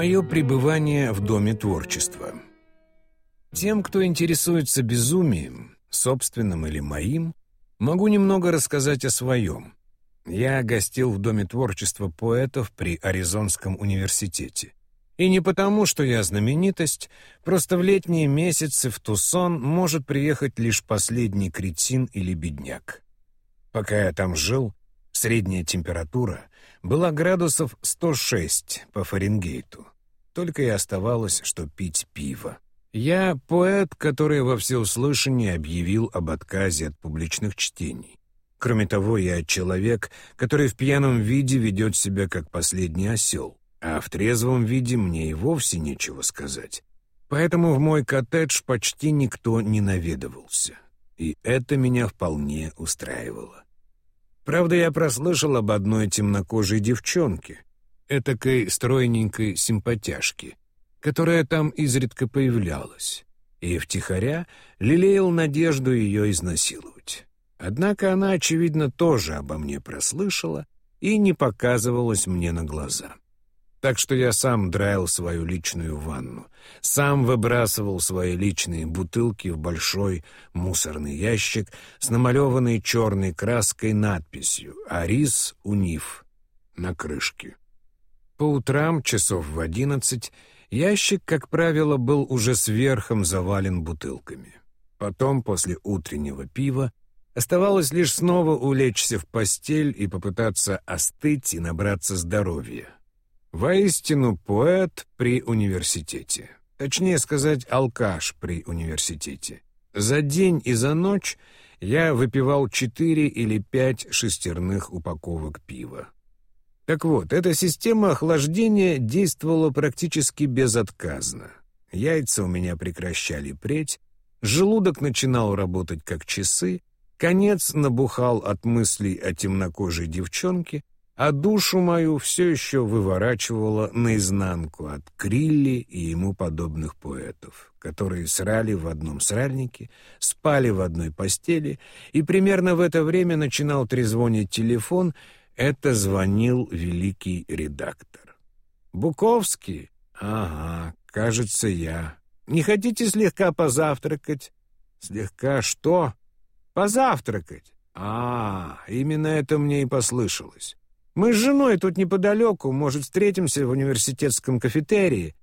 Мое пребывание в Доме творчества. Тем, кто интересуется безумием, собственным или моим, могу немного рассказать о своем. Я гостил в Доме творчества поэтов при Аризонском университете. И не потому, что я знаменитость, просто в летние месяцы в Тусон может приехать лишь последний кретин или бедняк. Пока я там жил, средняя температура была градусов 106 по Фаренгейту. Только и оставалось, что пить пиво. Я поэт, который во всеуслышание объявил об отказе от публичных чтений. Кроме того, я человек, который в пьяном виде ведет себя как последний осел, а в трезвом виде мне и вовсе нечего сказать. Поэтому в мой коттедж почти никто не наведывался. И это меня вполне устраивало. Правда, я прослышал об одной темнокожей девчонке, этакой стройненькой симпатяшке, которая там изредка появлялась, и втихаря лелеял надежду ее изнасиловать. Однако она, очевидно, тоже обо мне прослышала и не показывалась мне на глаза. Так что я сам драил свою личную ванну, сам выбрасывал свои личные бутылки в большой мусорный ящик с намалеванной черной краской надписью «Арис Униф» на крышке. По утрам, часов в одиннадцать, ящик, как правило, был уже сверхом завален бутылками. Потом, после утреннего пива, оставалось лишь снова улечься в постель и попытаться остыть и набраться здоровья. Воистину поэт при университете. Точнее сказать, алкаш при университете. За день и за ночь я выпивал четыре или пять шестерных упаковок пива. Так вот, эта система охлаждения действовала практически безотказно. Яйца у меня прекращали преть, желудок начинал работать как часы, конец набухал от мыслей о темнокожей девчонке, а душу мою все еще выворачивало наизнанку от Крилли и ему подобных поэтов, которые срали в одном сральнике, спали в одной постели, и примерно в это время начинал трезвонить телефон, это звонил великий редактор. «Буковский? Ага, кажется, я. Не хотите слегка позавтракать?» «Слегка что?» «Позавтракать?» «А, именно это мне и послышалось. Мы с женой тут неподалеку, может, встретимся в университетском кафетерии».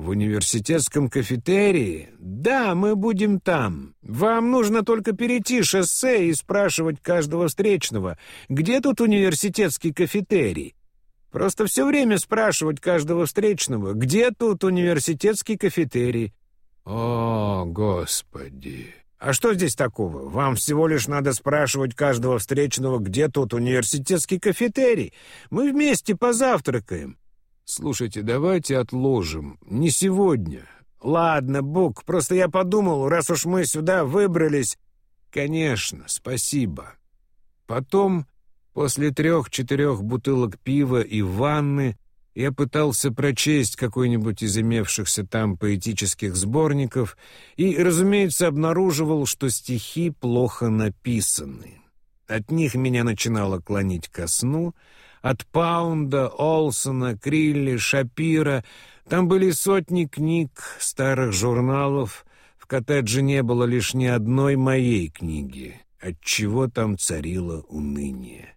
«В университетском кафетерии? Да, мы будем там. Вам нужно только перейти шоссе и спрашивать каждого встречного, где тут университетский кафетерий. Просто все время спрашивать каждого встречного, где тут университетский кафетерий». «О, Господи!» А что здесь такого? Вам всего лишь надо спрашивать каждого встречного, где тут университетский кафетерий. Мы вместе позавтракаем. Слушайте, давайте отложим. Не сегодня. Ладно, Бук, просто я подумал, раз уж мы сюда выбрались... Конечно, спасибо. Потом, после трех-четырех бутылок пива и ванны, я пытался прочесть какой-нибудь из имевшихся там поэтических сборников и, разумеется, обнаруживал, что стихи плохо написаны. От них меня начинало клонить ко сну. От Паунда, Олсона, Крилли, Шапира там были сотни книг, старых журналов. В коттедже не было лишь ни одной моей книги, отчего там царило уныние.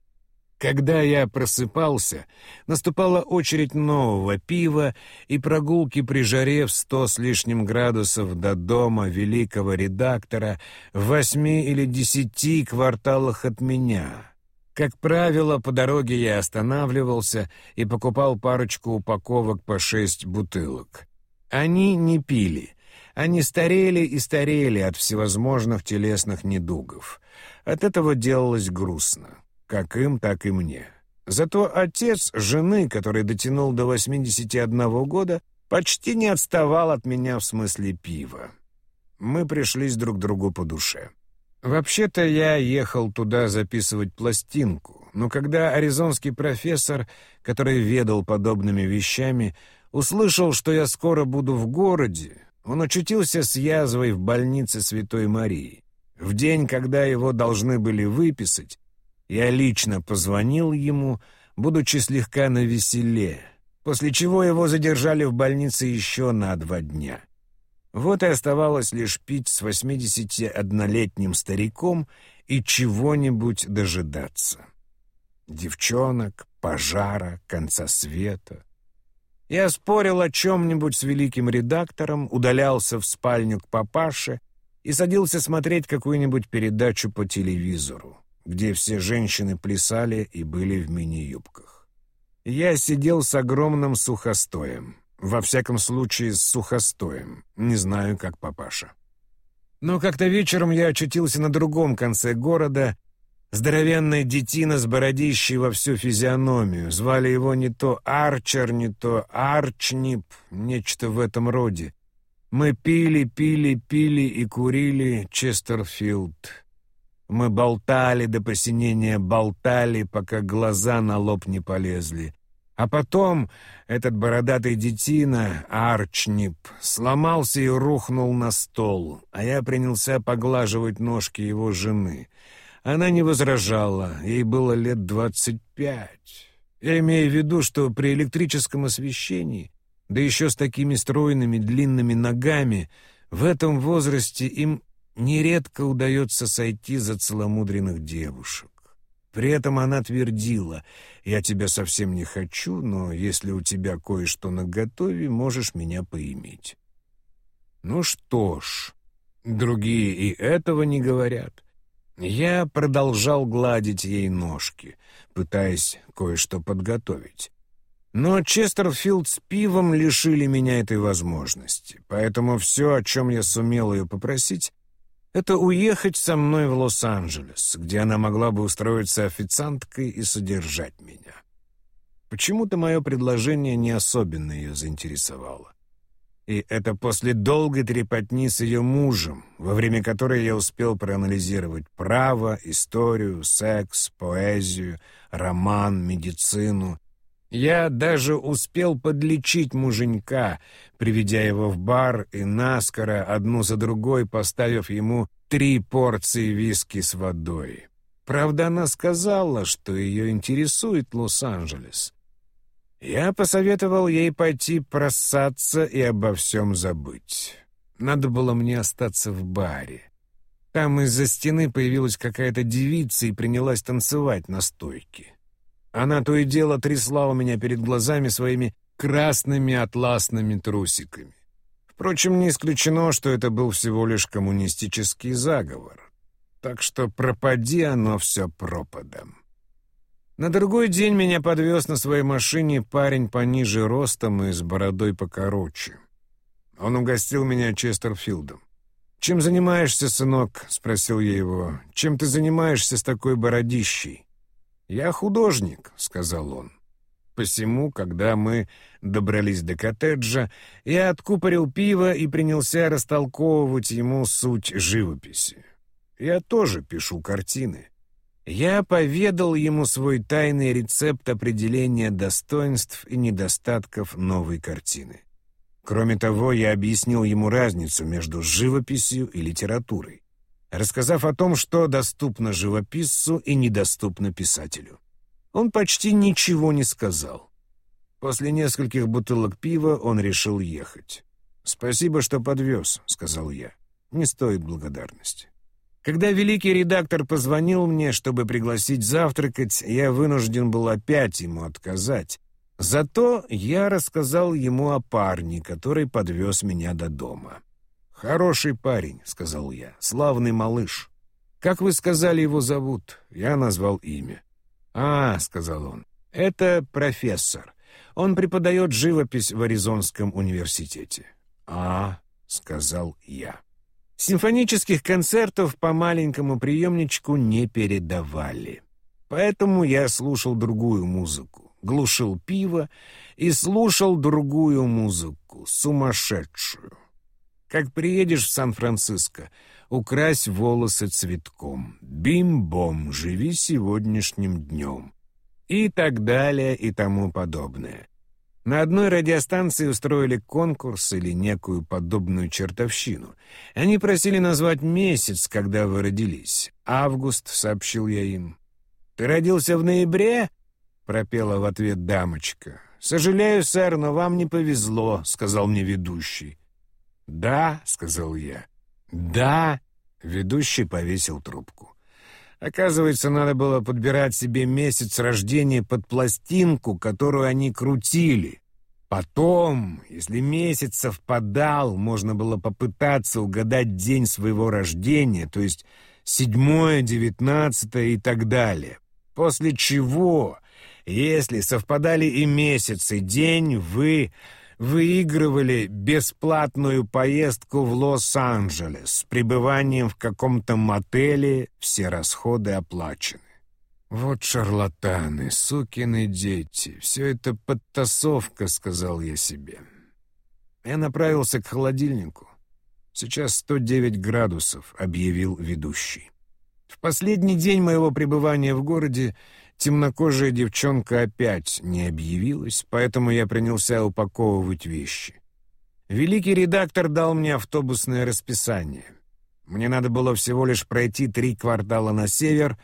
Когда я просыпался, наступала очередь нового пива и прогулки при жаре в сто с лишним градусов до дома великого редактора в восьми или десяти кварталах от меня. Как правило, по дороге я останавливался и покупал парочку упаковок по шесть бутылок. Они не пили. Они старели и старели от всевозможных телесных недугов. От этого делалось грустно как им, так и мне. Зато отец жены, который дотянул до 81 года, почти не отставал от меня в смысле пива. Мы пришлись друг другу по душе. Вообще-то я ехал туда записывать пластинку, но когда аризонский профессор, который ведал подобными вещами, услышал, что я скоро буду в городе, он очутился с язвой в больнице Святой Марии. В день, когда его должны были выписать, я лично позвонил ему, будучи слегка навеселе. после чего его задержали в больнице еще на два дня. Вот и оставалось лишь пить с 81-летним стариком и чего-нибудь дожидаться. Девчонок, пожара, конца света. Я спорил о чем-нибудь с великим редактором, удалялся в спальню к папаше и садился смотреть какую-нибудь передачу по телевизору, где все женщины плясали и были в мини-юбках. Я сидел с огромным сухостоем, во всяком случае, с сухостоем. Не знаю, как папаша. Но как-то вечером я очутился на другом конце города. Здоровенная детина с бородищей во всю физиономию. Звали его не то Арчер, не то Арчнип, нечто в этом роде. Мы пили, пили, пили и курили Честерфилд. Мы болтали до посинения, болтали, пока глаза на лоб не полезли. А потом этот бородатый детина, Арчнип, сломался и рухнул на стол, а я принялся поглаживать ножки его жены. Она не возражала, ей было лет двадцать пять. Я имею в виду, что при электрическом освещении, да еще с такими стройными длинными ногами, в этом возрасте им нередко удается сойти за целомудренных девушек. При этом она твердила, «Я тебя совсем не хочу, но если у тебя кое-что наготове, можешь меня поиметь». Ну что ж, другие и этого не говорят. Я продолжал гладить ей ножки, пытаясь кое-что подготовить. Но Честерфилд с пивом лишили меня этой возможности, поэтому все, о чем я сумел ее попросить, это уехать со мной в Лос-Анджелес, где она могла бы устроиться официанткой и содержать меня. Почему-то мое предложение не особенно ее заинтересовало. И это после долгой трепотни с ее мужем, во время которой я успел проанализировать право, историю, секс, поэзию, роман, медицину я даже успел подлечить муженька, приведя его в бар и наскоро, одну за другой, поставив ему три порции виски с водой. Правда, она сказала, что ее интересует Лос-Анджелес. Я посоветовал ей пойти просаться и обо всем забыть. Надо было мне остаться в баре. Там из-за стены появилась какая-то девица и принялась танцевать на стойке. Она то и дело трясла у меня перед глазами своими красными атласными трусиками. Впрочем, не исключено, что это был всего лишь коммунистический заговор. Так что пропади оно все пропадом. На другой день меня подвез на своей машине парень пониже ростом и с бородой покороче. Он угостил меня Честерфилдом. «Чем занимаешься, сынок?» — спросил я его. «Чем ты занимаешься с такой бородищей?» «Я художник», — сказал он. Посему, когда мы добрались до коттеджа, я откупорил пиво и принялся растолковывать ему суть живописи. Я тоже пишу картины. Я поведал ему свой тайный рецепт определения достоинств и недостатков новой картины. Кроме того, я объяснил ему разницу между живописью и литературой рассказав о том, что доступно живописцу и недоступно писателю. Он почти ничего не сказал. После нескольких бутылок пива он решил ехать. «Спасибо, что подвез», — сказал я. «Не стоит благодарности». Когда великий редактор позвонил мне, чтобы пригласить завтракать, я вынужден был опять ему отказать. Зато я рассказал ему о парне, который подвез меня до дома. «Хороший парень», — сказал я, — «славный малыш». «Как вы сказали, его зовут?» Я назвал имя. «А», — сказал он, — «это профессор. Он преподает живопись в Аризонском университете». «А», — сказал я. Симфонических концертов по маленькому приемничку не передавали. Поэтому я слушал другую музыку, глушил пиво и слушал другую музыку, сумасшедшую. Как приедешь в Сан-Франциско, укрась волосы цветком. Бим-бом, живи сегодняшним днем. И так далее и тому подобное. На одной радиостанции устроили конкурс или некую подобную чертовщину. Они просили назвать месяц, когда вы родились. «Август», — сообщил я им. «Ты родился в ноябре?» — пропела в ответ дамочка. «Сожалею, сэр, но вам не повезло», — сказал мне ведущий. «Да», — сказал я. «Да», — ведущий повесил трубку. Оказывается, надо было подбирать себе месяц рождения под пластинку, которую они крутили. Потом, если месяц совпадал, можно было попытаться угадать день своего рождения, то есть седьмое, девятнадцатое и так далее. После чего, если совпадали и месяц, и день, вы выигрывали бесплатную поездку в Лос-Анджелес с пребыванием в каком-то мотеле, все расходы оплачены. «Вот шарлатаны, сукины дети, все это подтасовка», — сказал я себе. Я направился к холодильнику. «Сейчас 109 градусов», — объявил ведущий. В последний день моего пребывания в городе темнокожая девчонка опять не объявилась, поэтому я принялся упаковывать вещи. Великий редактор дал мне автобусное расписание. Мне надо было всего лишь пройти три квартала на север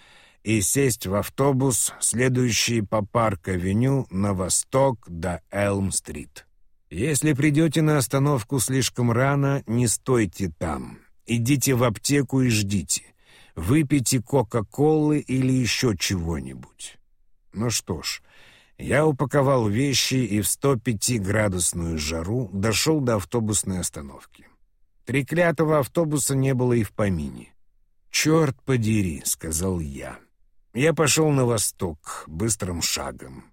и сесть в автобус, следующий по Парк-авеню на восток до Элм-стрит. Если придете на остановку слишком рано, не стойте там. Идите в аптеку и ждите. Выпейте Кока-Колы или еще чего-нибудь. Ну что ж, я упаковал вещи и в 105-градусную жару дошел до автобусной остановки. Треклятого автобуса не было и в помине. «Черт подери», — сказал я. Я пошел на восток быстрым шагом.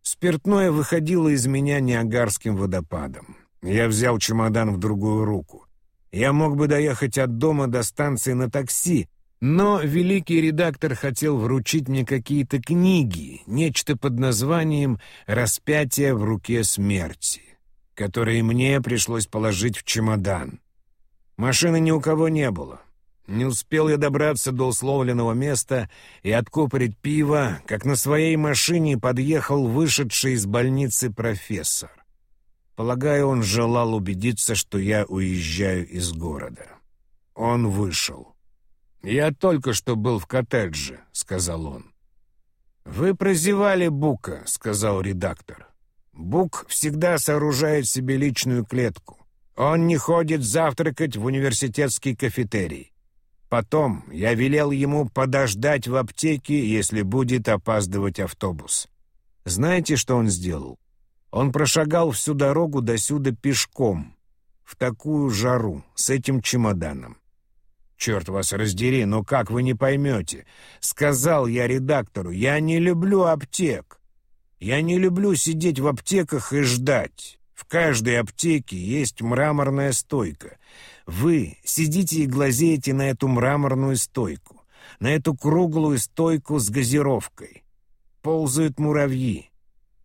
Спиртное выходило из меня Ниагарским водопадом. Я взял чемодан в другую руку. Я мог бы доехать от дома до станции на такси, но великий редактор хотел вручить мне какие-то книги, нечто под названием «Распятие в руке смерти», которые мне пришлось положить в чемодан. Машины ни у кого не было. Не успел я добраться до условленного места и откупорить пиво, как на своей машине подъехал вышедший из больницы профессор. Полагаю, он желал убедиться, что я уезжаю из города. Он вышел. «Я только что был в коттедже», — сказал он. «Вы прозевали Бука», — сказал редактор. «Бук всегда сооружает себе личную клетку. Он не ходит завтракать в университетский кафетерий. Потом я велел ему подождать в аптеке, если будет опаздывать автобус. Знаете, что он сделал? Он прошагал всю дорогу до сюда пешком, в такую жару, с этим чемоданом. «Черт вас раздери, но как вы не поймете?» Сказал я редактору, «Я не люблю аптек. Я не люблю сидеть в аптеках и ждать. В каждой аптеке есть мраморная стойка. Вы сидите и глазеете на эту мраморную стойку, на эту круглую стойку с газировкой. Ползают муравьи.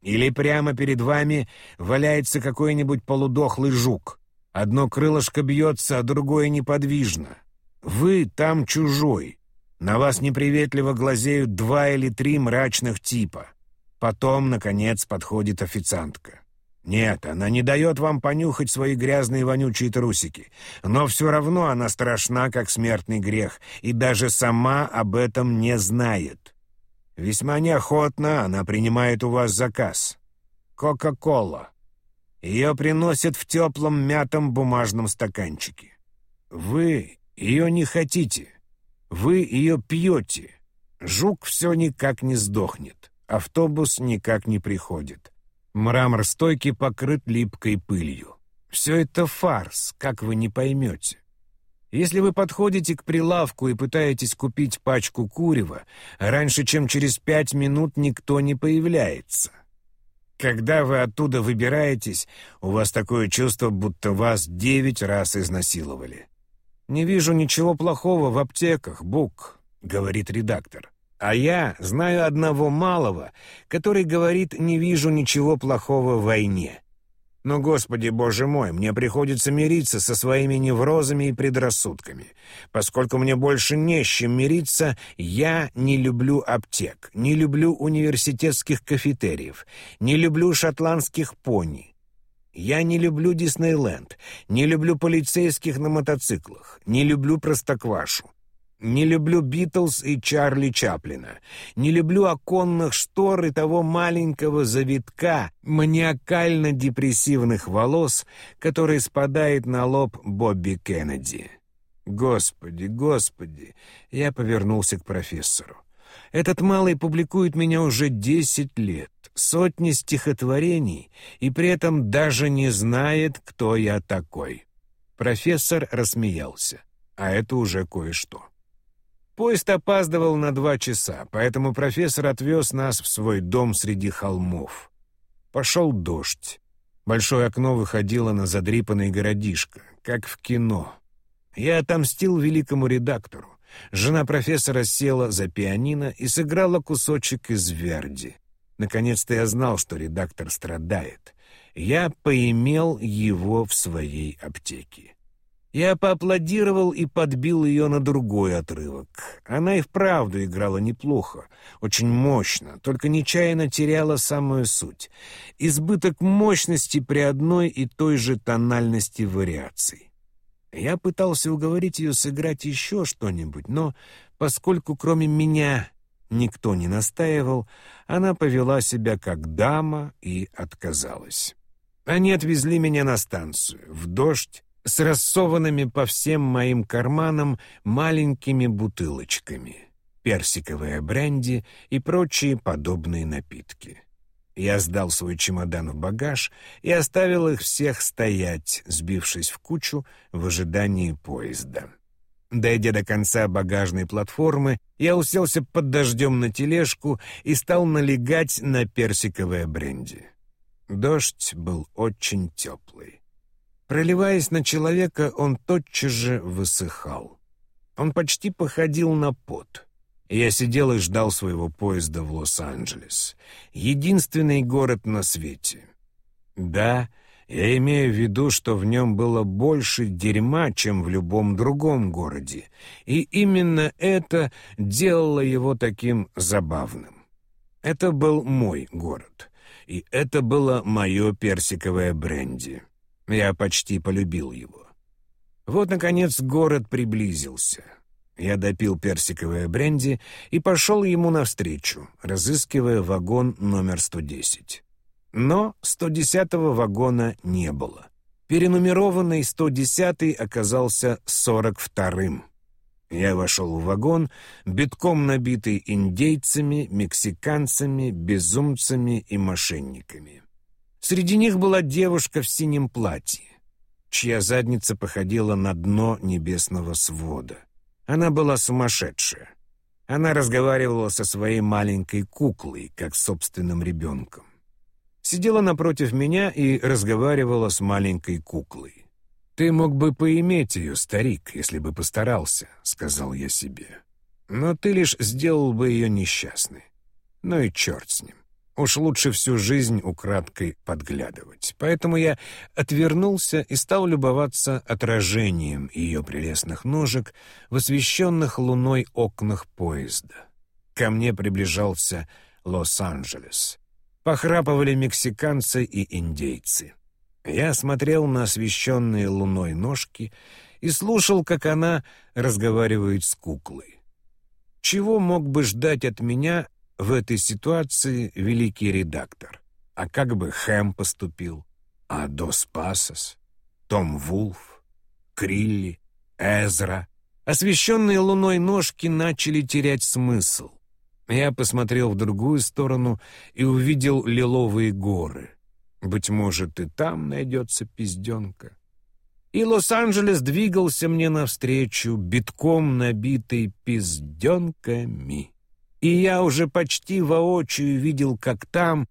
Или прямо перед вами валяется какой-нибудь полудохлый жук. Одно крылышко бьется, а другое неподвижно. Вы там чужой. На вас неприветливо глазеют два или три мрачных типа. Потом, наконец, подходит официантка. Нет, она не дает вам понюхать свои грязные вонючие трусики. Но все равно она страшна, как смертный грех, и даже сама об этом не знает. Весьма неохотно она принимает у вас заказ. Кока-кола. Ее приносят в теплом мятом бумажном стаканчике. Вы ее не хотите. Вы ее пьете. Жук все никак не сдохнет. Автобус никак не приходит. Мрамор стойки покрыт липкой пылью. Все это фарс, как вы не поймете. Если вы подходите к прилавку и пытаетесь купить пачку курева, раньше, чем через пять минут никто не появляется. Когда вы оттуда выбираетесь, у вас такое чувство, будто вас девять раз изнасиловали. «Не вижу ничего плохого в аптеках, Бук», — говорит редактор. А я знаю одного малого, который говорит «не вижу ничего плохого в войне». Но, Господи Боже мой, мне приходится мириться со своими неврозами и предрассудками. Поскольку мне больше не с чем мириться, я не люблю аптек, не люблю университетских кафетериев, не люблю шотландских пони. Я не люблю Диснейленд, не люблю полицейских на мотоциклах, не люблю Простоквашу. Не люблю Битлз и Чарли Чаплина. Не люблю оконных штор и того маленького завитка маниакально-депрессивных волос, который спадает на лоб Бобби Кеннеди. Господи, господи, я повернулся к профессору. Этот малый публикует меня уже десять лет, сотни стихотворений, и при этом даже не знает, кто я такой. Профессор рассмеялся, а это уже кое-что. Поезд опаздывал на два часа, поэтому профессор отвез нас в свой дом среди холмов. Пошел дождь. Большое окно выходило на задрипанный городишко, как в кино. Я отомстил великому редактору. Жена профессора села за пианино и сыграла кусочек из Верди. Наконец-то я знал, что редактор страдает. Я поимел его в своей аптеке. Я поаплодировал и подбил ее на другой отрывок. Она и вправду играла неплохо, очень мощно, только нечаянно теряла самую суть. Избыток мощности при одной и той же тональности вариаций. Я пытался уговорить ее сыграть еще что-нибудь, но поскольку кроме меня никто не настаивал, она повела себя как дама и отказалась. Они отвезли меня на станцию, в дождь, с рассованными по всем моим карманам маленькими бутылочками, персиковое бренди и прочие подобные напитки. Я сдал свой чемодан в багаж и оставил их всех стоять, сбившись в кучу в ожидании поезда. Дойдя до конца багажной платформы, я уселся под дождем на тележку и стал налегать на персиковое бренди. Дождь был очень теплый. Проливаясь на человека, он тотчас же высыхал. Он почти походил на пот — я сидел и ждал своего поезда в Лос-Анджелес. Единственный город на свете. Да, я имею в виду, что в нем было больше дерьма, чем в любом другом городе. И именно это делало его таким забавным. Это был мой город. И это было мое персиковое бренди. Я почти полюбил его. Вот, наконец, город приблизился. Я допил персиковое бренди и пошел ему навстречу, разыскивая вагон номер 110. Но 110-го вагона не было. Перенумерованный 110-й оказался 42-м. Я вошел в вагон, битком набитый индейцами, мексиканцами, безумцами и мошенниками. Среди них была девушка в синем платье, чья задница походила на дно небесного свода. Она была сумасшедшая. Она разговаривала со своей маленькой куклой, как с собственным ребенком. Сидела напротив меня и разговаривала с маленькой куклой. «Ты мог бы поиметь ее, старик, если бы постарался», — сказал я себе. «Но ты лишь сделал бы ее несчастной. Ну и черт с ним. Уж лучше всю жизнь украдкой подглядывать. Поэтому я отвернулся и стал любоваться отражением ее прелестных ножек в освещенных луной окнах поезда. Ко мне приближался Лос-Анджелес. Похрапывали мексиканцы и индейцы. Я смотрел на освещенные луной ножки и слушал, как она разговаривает с куклой. Чего мог бы ждать от меня в этой ситуации великий редактор. А как бы Хэм поступил? А Дос Пасос? Том Вулф? Крилли? Эзра? Освещенные луной ножки начали терять смысл. Я посмотрел в другую сторону и увидел лиловые горы. Быть может, и там найдется пизденка. И Лос-Анджелес двигался мне навстречу, битком набитый пизденками. И я уже почти воочию видел, как там,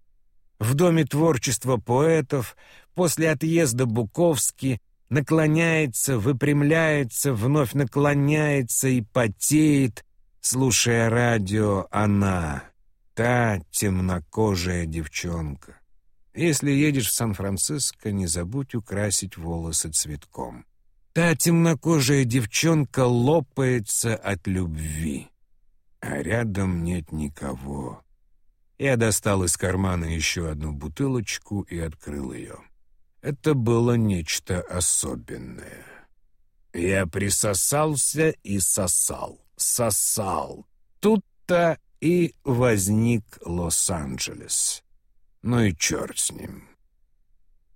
в Доме творчества поэтов, после отъезда Буковски, наклоняется, выпрямляется, вновь наклоняется и потеет, слушая радио она, та темнокожая девчонка. Если едешь в Сан-Франциско, не забудь украсить волосы цветком. Та темнокожая девчонка лопается от любви а рядом нет никого. Я достал из кармана еще одну бутылочку и открыл ее. Это было нечто особенное. Я присосался и сосал. сосал. Тут-то и возник Лос-Анджелес. Ну и черт с ним.